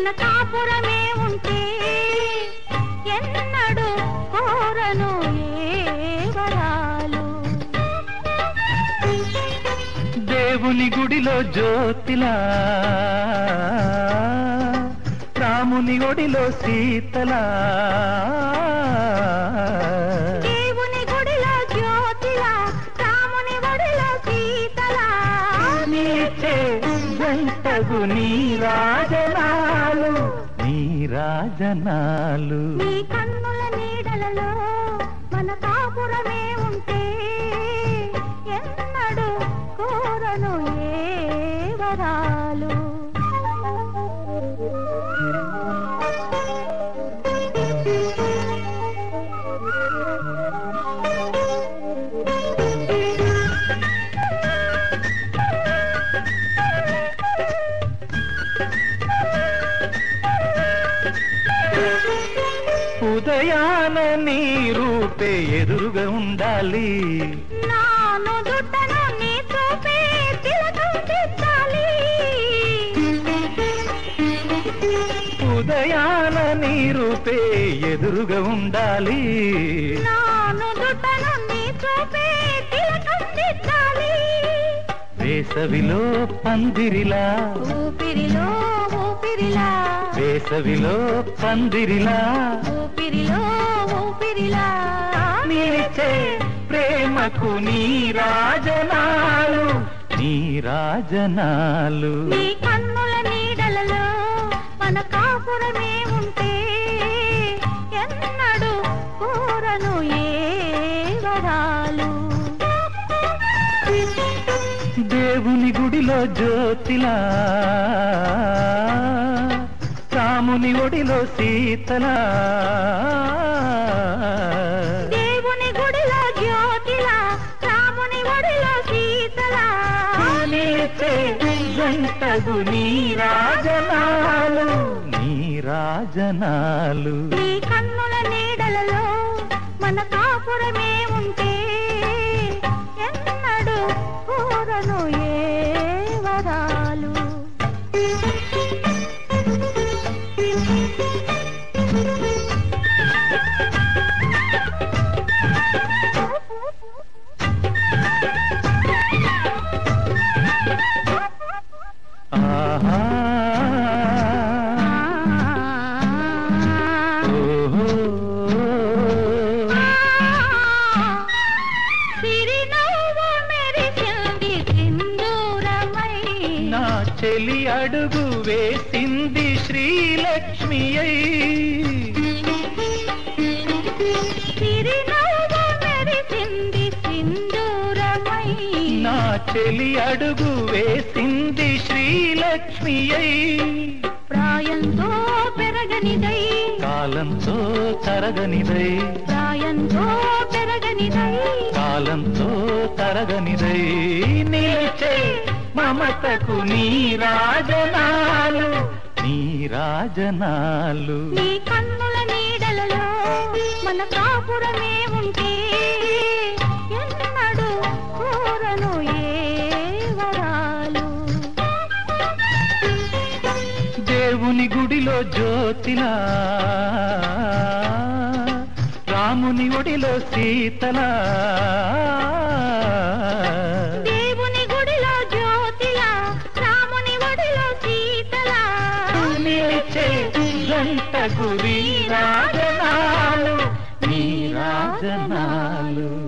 మన కాపురమే ఉంటే ఎన్నడు కోరను ఏవరాలు దేవుని గుడిలో జ్యోతిలా రాముని ఒడిలో శీతలా దేవుని గుడిలో జ్యోతిలా రాముని ఒడిలో సీతలా. నీచే జంటగు నీ రాజనా. రాజనాలు. నీ కన్నుల నీడలలో మన కాపురమే ఉంటే ఎన్నడు కోరను ఏ వరాలు ఉదయాన నీ రూపే ఎదురుగా ఉండాలి. నాను దుట్టను నీ చూపే తిలకం దిద్దాలి ఉదయాన నీ రూపే ఎదురుగా ఉండాలి. నాను దుట్టను నీ చూపే తిలకం దిద్దాలి వేసవిలో పందిరిలా. ఊపిరిలో ఊపిరిలా. వేసవిలో పందిరిలా. ప్రేమకు నీ రాజనాలు. నీ రాజనాలు. నీ కన్నుల నీడలలో మన కాపురమే ఉంటే ఎన్నడు కోరను ఏ వరాలు దేవుని గుడిలో జ్యోతిలా రాముని ఒడిలో సీతలా. రాజనాలు నీ కన్నుల నీడలలో మన కాపురమే ఉంటే ఎన్నడు కోరను ఏ వరాలు? ఆహా! చెలి అడుగు వేసింది శ్రీలక్ష్మి నా చెలి అడుగు వేసింది శ్రీలక్ష్మి అయి ప్రాయంతో పెరగనిదై. కాలంతో తరగనిదై. ప్రాయంతో పెరగనిదై. కాలంతో తరగనిదై. నిలిచే మమతకు నీ రాజనాలు నీ రాజనాలు నీ కన్నుల నీడలలో మన కాపురమే ఉంటే ఎన్నడు కోరను దేవుని గుడిలో జ్యోతిలా రాముని ఒడిలో సీతలా జంట గురి రాజనాలు నీ రాజనాలు.